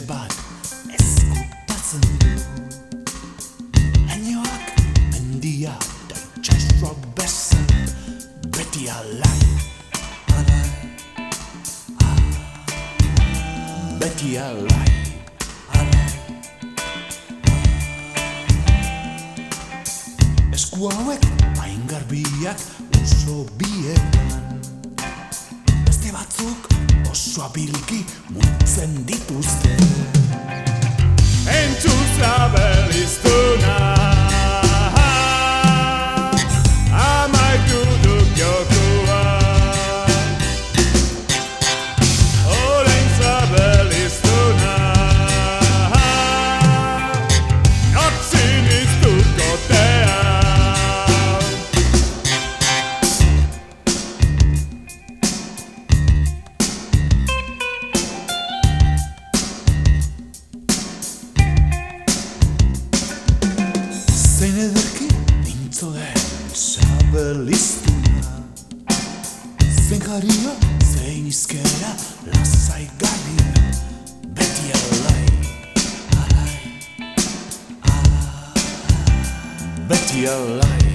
beste bat ezkutatzen du. Hainoak mendia da itxasua bezen. Beti alai. Alai Beti alai. Alai Esku hauek hain garbiak oso bietan. Beste batzuk oso abilki mutzen dituzte. Zein ederki nintzo den sabeliztuna Zein jaria, zein izkera lasai garria Beti alai, alai, alai. Beti alai,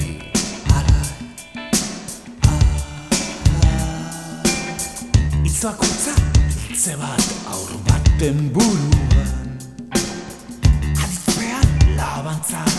Itzakotza, hitze bat aur baten buruan. Aditzean labantzarra